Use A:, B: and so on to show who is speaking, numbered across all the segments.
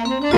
A: Thank you.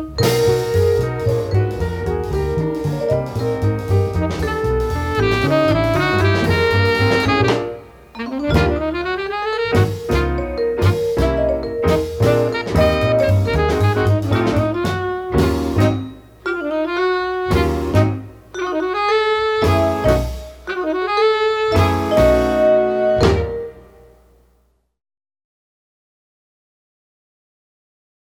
A: Música